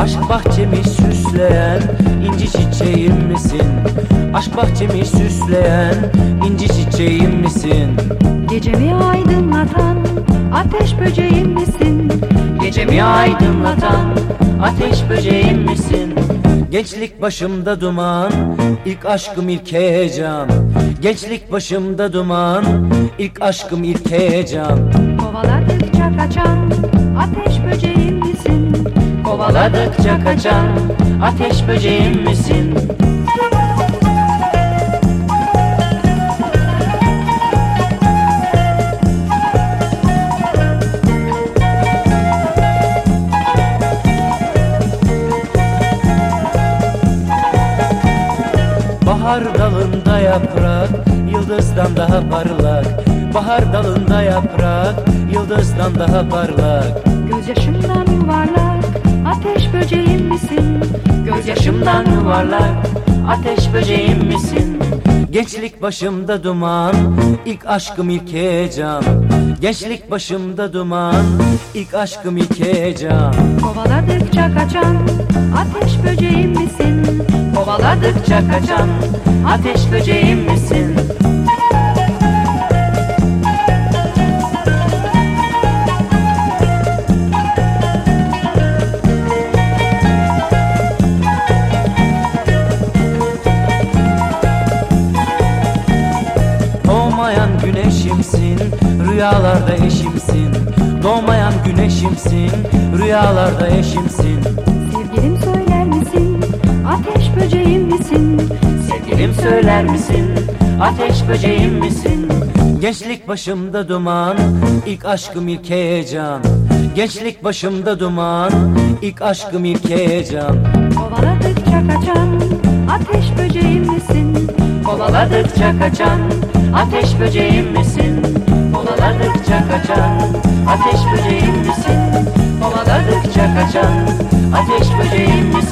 bahçemi süsleyen inci çiçeğim misin? Aşk bahçemi süsleyen inci çiçeğim misin? Gecemi aydınlatan ateş böceğim misin? Gecemi aydınlatan ateş böceğim misin? Gençlik başımda duman, ilk aşkım ilk heyecan Gençlik başımda duman, ilk aşkım ilk heyecan Kovaladıkça kaçan? Kovaladıkça kaçan ateş böceğim misin? Bahar dalında yaprak, yıldızdan daha parlak Bahar dalında yaprak, yıldızdan daha parlak Gözyaşımdan Gözyaşımdan yuvarlak ateş böceğim misin? Gençlik başımda duman, ilk aşkım ilk heyecan Gençlik başımda duman, ilk aşkım ilk heyecan Kovaladıkça kaçan ateş böceğim misin? Kovaladıkça kaçan ateş böceğim misin? Güneşimsin, rüyalarda eşimsin Doğmayan güneşimsin, rüyalarda eşimsin Sevgilim söyler misin? Ateş böceğim misin? Sevgilim söyler misin? Ateş böceğim misin? Gençlik başımda duman, ilk aşkım ilk heyecan Gençlik başımda duman, ilk aşkım ilk heyecan Kovaladıkça kaçan ateş böceğim misin? Kovaladıkça kaçan ateş böceğim misin? Kovaladıkça kaçan ateş böceğim misin? Kovaladıkça kaçan ateş böceğim misin?